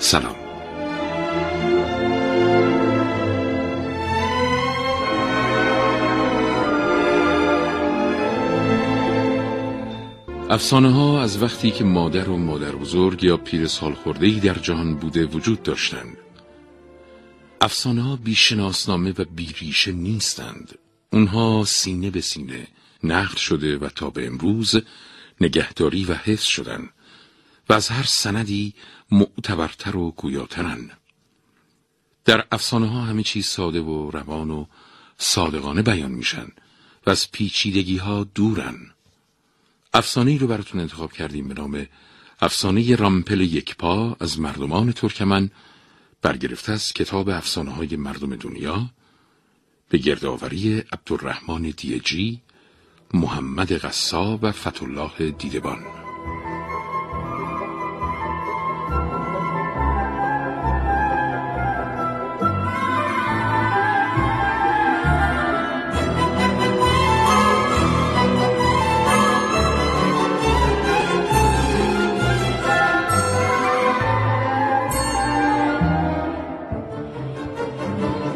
سلام افسانه ها از وقتی که مادر و مادر بزرگ یا پیر سال خورده در جهان بوده وجود داشتند. افسانه ها بیشناسنامه و بیریشه نیستند. اونها سینه به سینه نقل شده و تا به امروز نگهداری و حفظ شدن و از هر سندی معتبرتر و گویاترن در افسانه ها همه چیز ساده و روان و صادقانه بیان میشن و از پیچیدگی ها دورن. افسانه ای رو براتون انتخاب کردیم به نام افسانه رامپل یکپا از مردمان ترکمن برگرفته از کتاب افسانه های مردم دنیا به گردآوری عبدالرحمن دیجی محمد قصاب و فتولاه دیدبان.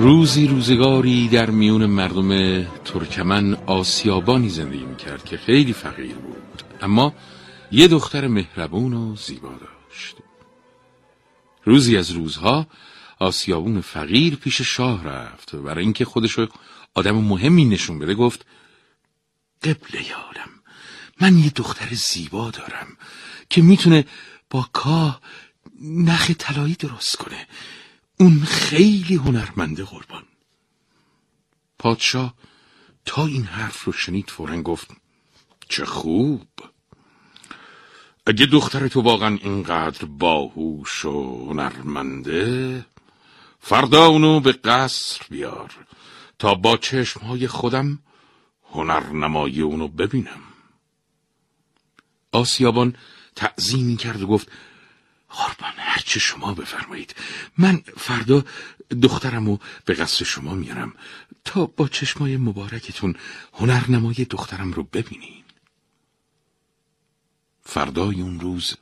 روزی روزگاری در میون مردم ترکمن آسیابانی زندگی می‌کرد که خیلی فقیر بود. اما یه دختر مهربون و زیبا داشت. روزی از روزها آسیابون فقیر پیش شاه رفت و برای اینکه خودشو آدم مهمی نشون بده گفت قبل یارم من یه دختر زیبا دارم که می‌تونه با کاه نخ طلایی درست کنه. اون خیلی هنرمنده قربان. پادشاه تا این حرف رو شنید فورا گفت چه خوب. اگه دختر تو واقعا اینقدر باهوش و هنرمنده فردا اونو به قصر بیار تا با چشمهای خودم هنرنمایی اونو ببینم. آسیابان تعظیمی کرد و گفت قربان هرچه شما بفرمایید. من فردا دخترمو به قصر شما میارم. تا با چشمای مبارکتون هنرنمای دخترم رو ببینین. فردای اون روز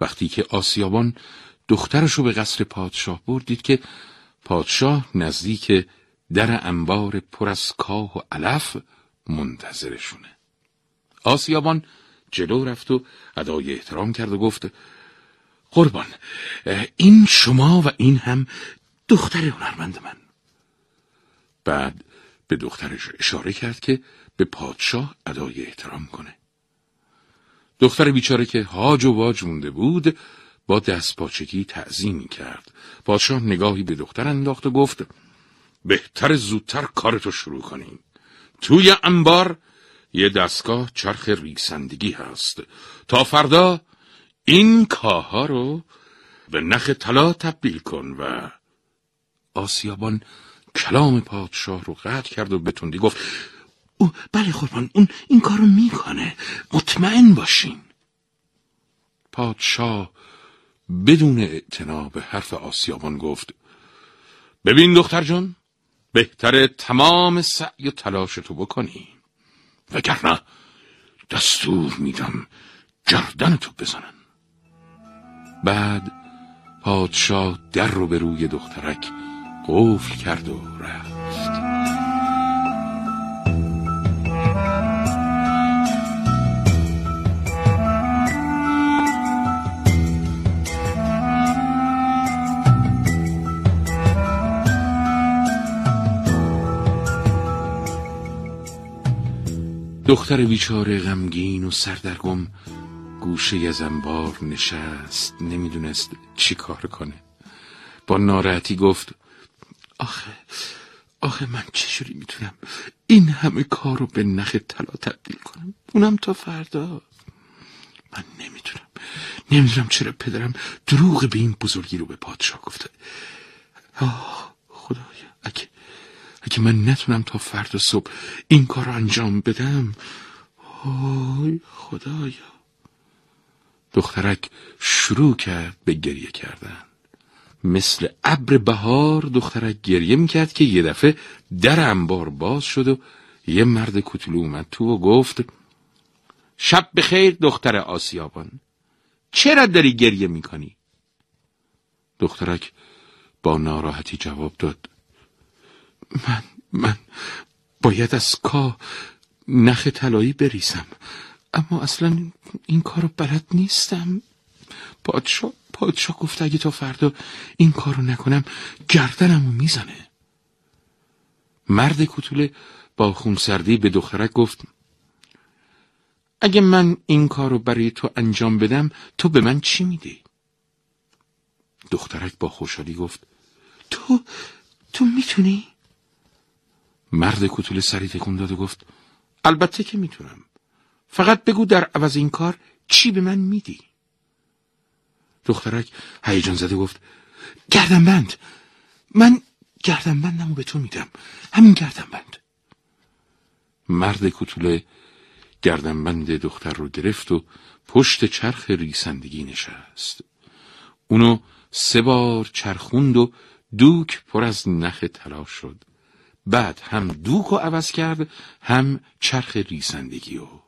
وقتی که آسیابان دخترشو به قصر پادشاه بردید که پادشاه نزدیک در انبار پر از کاه و علف منتظرشونه. آسیابان جلو رفت و ادای احترام کرد و گفت قربان. این شما و این هم دختر هنرمند من. بعد به دخترش اشاره کرد که به پادشاه ادای احترام کنه. دختر بیچاره که هاج و واج مونده بود با دست پاچگی تعظیمی کرد. پادشاه نگاهی به دختر انداخت و گفت بهتر زودتر کارتو شروع کنیم توی انبار یه دستگاه چرخ ریسندگی هست. تا فردا این کاها رو به نخ طلا تبدیل کن و آسیابان کلام پادشاه رو قطع کرد و به تندی گفت او بله قربان اون این کارو می‌کنه. مطمئن باشین. پادشاه بدون اعتنا به حرف آسیابان گفت ببین دختر جان بهتره تمام سعی و تلاش تو بکنی وگرنه دستور میدم گردن تو بزنن. بعد پادشاه در رو به روی دخترک قفل کرد و رفت. دختر بیچاره غمگین و سردرگم گوشه از انبار نشست نمی‌دونست چی کار کنه. با ناراحتی گفت آخه آخه من چجوری می‌تونم این همه کار رو به نخ طلا تبدیل کنم؟ اونم تا فردا. من نمی‌تونم نمی‌دونم چرا پدرم دروغ به این بزرگی رو به پادشاه گفته. آه خدایا اگه اگه من نتونم تا فردا صبح این کار رو انجام بدم آی خدایا. دخترک شروع کرد به گریه کردن. مثل ابر بهار دخترک گریه می‌کرد که یه دفعه در انبار باز شد و یه مرد کوتولو اومد تو و گفت شب بخیر دختر آسیابان. چرا داری گریه می‌کنی؟ دخترک با ناراحتی جواب داد من من باید از کا نخ طلایی بریزم. اما اصلا این کارو بلد نیستم پادشاه پادشاه گفت اگه تا فردا این کارو نکنم گردنمو می‌زنه مرد کوتوله با خونسردی به دخترک گفت اگه من این کارو برای تو انجام بدم تو به من چی میدی؟ دخترک با خوشحالی گفت تو تو می‌تونی؟ مرد کوتوله سری تکون داد و گفت البته که می‌تونم فقط بگو در عوض این کار چی به من میدی؟ دخترک هیجان زده گفت گردن بند من گردن بندمو به تو میدم. همین گردن بند مرد کتوله گردن بند دختر رو گرفت و پشت چرخ ریسندگی نشست. اونو سه بار چرخوند و دوک پر از نخ طلا شد. بعد هم دوک رو عوض کرد هم چرخ ریسندگی و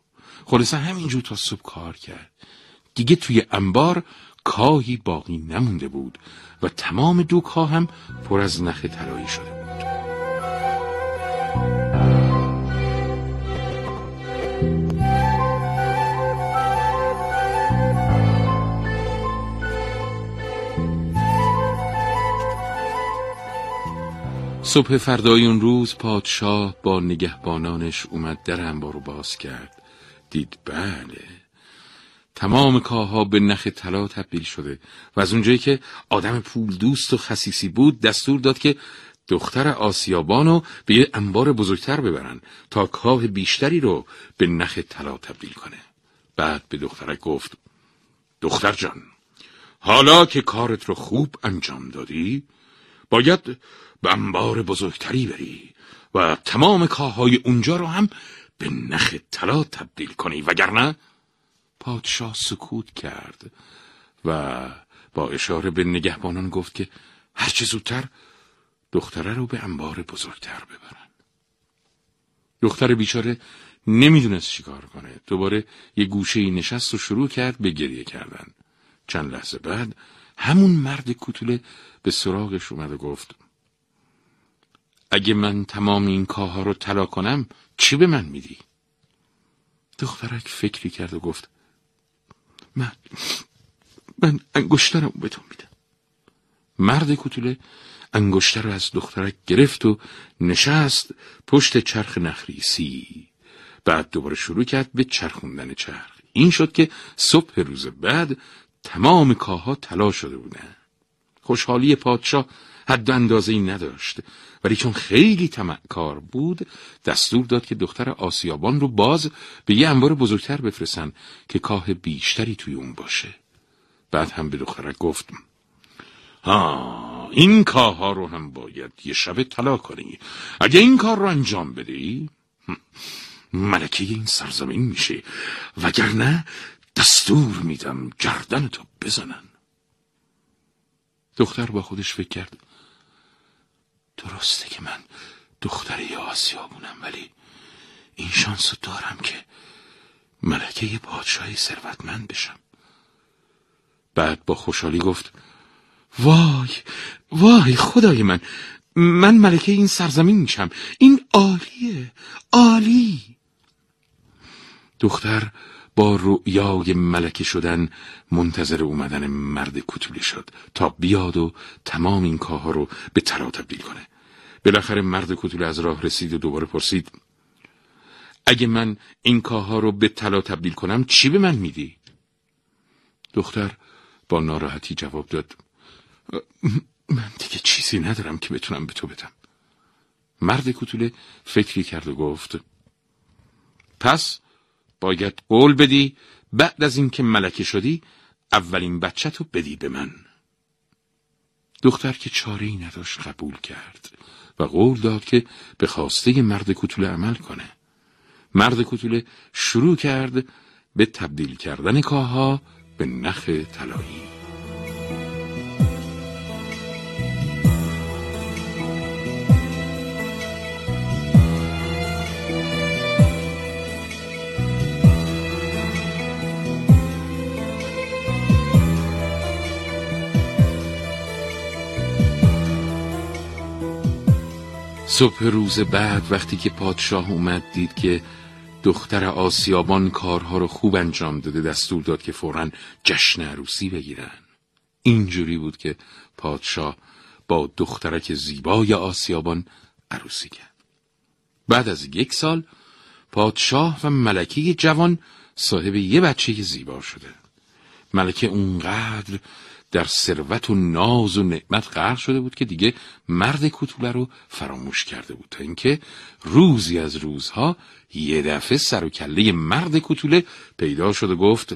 خلاصه همینجور تا صبح کار کرد. دیگه توی انبار کاهی باقی نمونده بود و تمام دوک ها هم پر از نخ طلایی شده بود. صبح فردای اون روز پادشاه با نگهبانانش اومد در انبار باز کرد. دید بله. تمام کاها به نخ طلا تبدیل شده و از اونجایی که آدم پول دوست و خصیصی بود دستور داد که دختر آسیابانو به یه انبار بزرگتر ببرن تا کاه بیشتری رو به نخ طلا تبدیل کنه. بعد به دخترک گفت دختر جان حالا که کارت رو خوب انجام دادی باید به انبار بزرگتری بری و تمام کاهای اونجا رو هم به نخ طلا تبدیل کنی وگرنه پادشاه سکوت کرد و با اشاره به نگهبانان گفت که هرچه زودتر دختره رو به انبار بزرگتر ببرن. دختر بیچاره نمی‌دونست چیکار کنه. دوباره یه گوشه نشست و شروع کرد به گریه کردن. چند لحظه بعد همون مرد کوتوله به سراغش اومد و گفت اگه من تمام این کاها رو طلا کنم چی به من میدی؟ دخترک فکری کرد و گفت من من انگشترم به تو میدم. مرد کوتوله انگشتر رو از دخترک گرفت و نشست پشت چرخ نخریسی. بعد دوباره شروع کرد به چرخوندن چرخ. این شد که صبح روز بعد تمام کاها طلا شده بودن. خوشحالی پادشاه حد اندازه ای نداشت. ولی چون خیلی کار بود دستور داد که دختر آسیابان رو باز به یه انبار بزرگتر بفرستن که کاه بیشتری توی اون باشه. بعد هم به دخترک گفت ها این کاه ها رو هم باید یه شب طلا کنی. اگه این کار رو انجام بدی ملکه این سرزمین میشه وگرنه دستور میدم گردن تو بزنن. دختر با خودش فکر کرد. درسته که من دختری آسیابونم ولی این شانس دارم که ملکه پادشاهی ثروتمند بشم. بعد با خوشحالی گفت وای وای خدای من من ملکه این سرزمین میشم. این عالیه عالی. دختر با رؤیای ملکه شدن منتظر اومدن مرد کتولی شد تا بیاد و تمام این کاها رو به طلا تبدیل کنه بالاخره مرد کتوله از راه رسید و دوباره پرسید اگه من این کاها رو به طلا تبدیل کنم چی به من میدی؟ دختر با ناراحتی جواب داد من دیگه چیزی ندارم که بتونم به تو بدم مرد کتوله فکری کرد و گفت پس باید قول بدی بعد از اینکه ملکه شدی اولین بچه تو بدی به من. دختر که چاره ای نداشت قبول کرد و قول داد که به خواسته مرد کتوله عمل کنه. مرد کتوله شروع کرد به تبدیل کردن کاها به نخ طلایی. صبح روز بعد وقتی که پادشاه اومد دید که دختر آسیابان کارها رو خوب انجام داده دستور داد که فورا جشن عروسی بگیرن. اینجوری بود که پادشاه با دخترک زیبای آسیابان عروسی کرد. بعد از یک سال پادشاه و ملکه جوان صاحب یه بچه زیبا شده. ملکه اونقدر در ثروت و ناز و نعمت غرق شده بود که دیگه مرد کوتوله رو فراموش کرده بود تا اینکه روزی از روزها یه دفعه سر و کله مرد کوتوله پیدا شد و گفت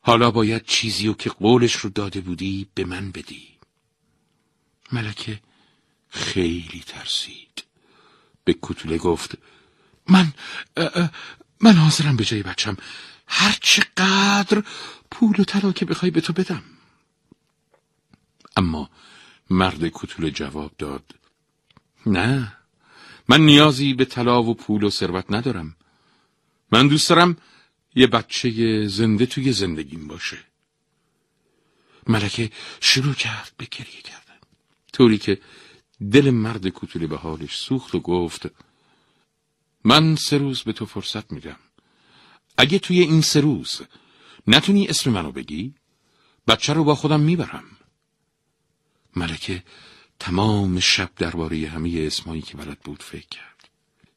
حالا باید چیزی و که قولش رو داده بودی به من بدی. ملکه خیلی ترسید. به کوتوله گفت من من حاضرم به جای بچم. هر چقدر پول و طلا که بخوای به تو بدم. اما مرد کتول جواب داد نه من نیازی به طلا و پول و ثروت ندارم. من دوست دارم یه بچه زنده توی زندگیم باشه. ملکه شروع کرد به گریه کردن. طوری که دل مرد کتوله به حالش سوخت و گفت من سه روز به تو فرصت میدم. اگه توی این سه روز نتونی اسم منو بگی بچه رو با خودم می‌برم. ملکه تمام شب درباره همه اسمایی که بلد بود فکر کرد.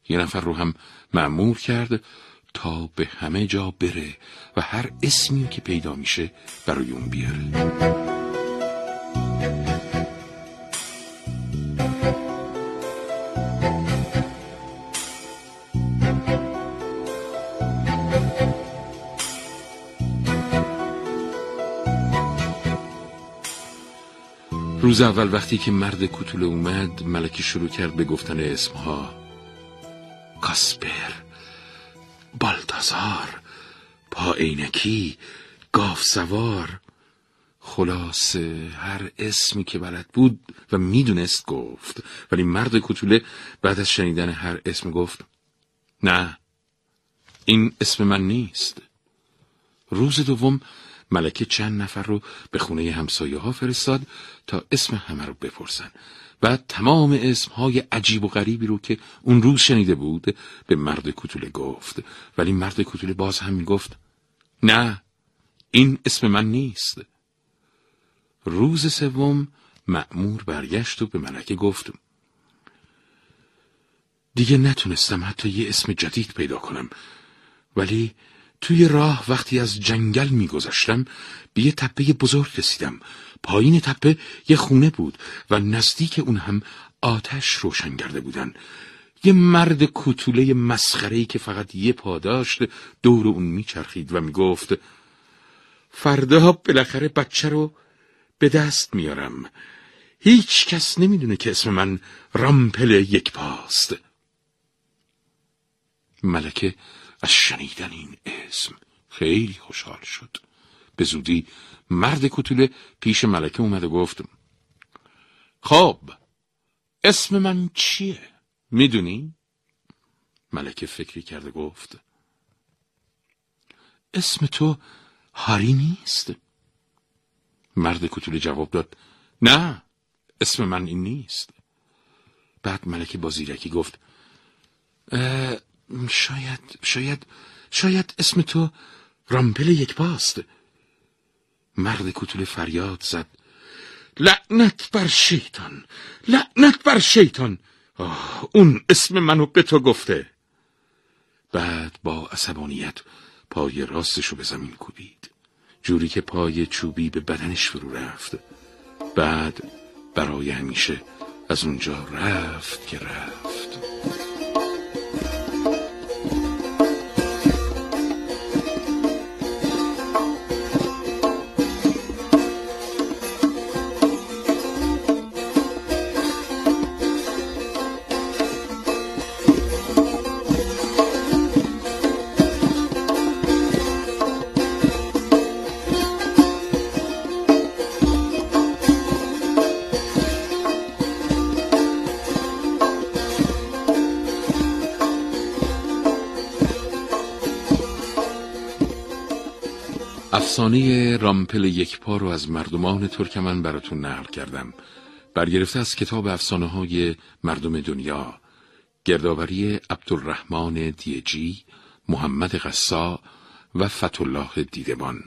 یه نفر رو هم معمور کرد تا به همه جا بره و هر اسمی که پیدا میشه برای اون بیاره. روز اول وقتی که مرد کتوله اومد ملکی شروع کرد به گفتن اسمها. کاسپر بالتازار پا عینکی گاف سوار خلاصه هر اسمی که بلد بود و می‌دونست گفت. ولی مرد کتوله بعد از شنیدن هر اسم گفت نه این اسم من نیست. روز دوم ملکه چند نفر رو به خونه همسایه ها فرستاد تا اسم همه رو بپرسن. بعد تمام اسم های عجیب و غریبی رو که اون روز شنیده بود به مرد کتوله گفت. ولی مرد کتوله باز هم گفت نه این اسم من نیست. روز سوم مأمور برگشت و به ملکه گفت دیگه نتونستم حتی یه اسم جدید پیدا کنم ولی توی راه وقتی از جنگل میگذشتم به یه تپه بزرگ رسیدم. پایین تپه یه خونه بود و نزدیک اون هم آتش روشن کرده بودن. یه مرد کوتوله مسخره‌ای که فقط یه پا داشت دور اون میچرخید و می‌گفت فردا بالاخره بچه رو به دست میارم. هیچ کس نمی‌دونه که اسم من رامپل یک پاست. ملکه از شنیدن این اسم خیلی خوشحال شد به زودی مرد کتوله پیش ملکه اومد و گفت خب اسم من چیه؟ می‌دونی؟ ملکه فکری کرده گفت اسم تو هاری نیست؟ مرد کتوله جواب داد نه اسم من این نیست بعد ملکه با زیرکی گفت شاید شاید شاید اسم تو رامپل یک باست. مرد کتول فریاد زد. لعنت بر شیطان لعنت بر شیطان. آه اون اسم منو به تو گفته. بعد با عصبانیت پای راستشو به زمین کوبید. جوری که پای چوبی به بدنش فرو رفت. بعد برای همیشه از اونجا رفت که رفت. افسانه رامپل یکپا رو از مردمان ترکمن براتون نقل کردم. برگرفته از کتاب افسانه های مردم دنیا. گردآوری عبدالرحمن دیجی محمد قصا و فتولاه دیدمان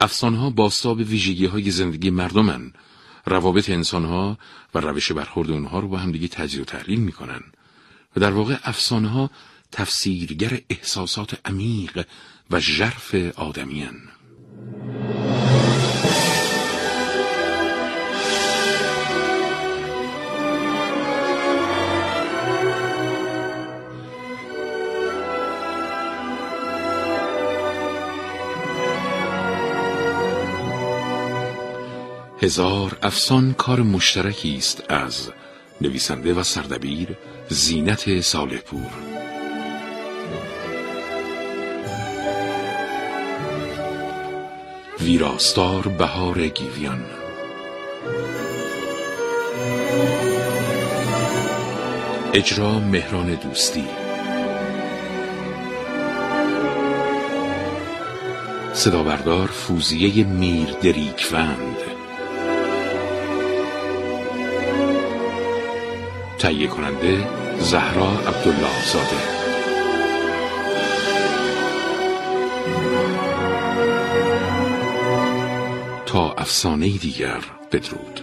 افسانه ها باستاب ویژگی های زندگی مردمن. روابط انسان ها و روش برخورد اونها رو با همدیگه تجزیه و تحلیل می‌کنن. و در واقع افسانه ها تفسیرگر احساسات عمیق و ژرف آدمیان هزار افسان کار مشترکی است از نویسنده و سردبیر زینت صالحپور. ویراستار بهار گیویان. اجرا مهران دوستی. صدا بردار فوزیه میر دریکوند. تهیه کننده زهرا عبدالله زاده افسانه دیگر بدرود.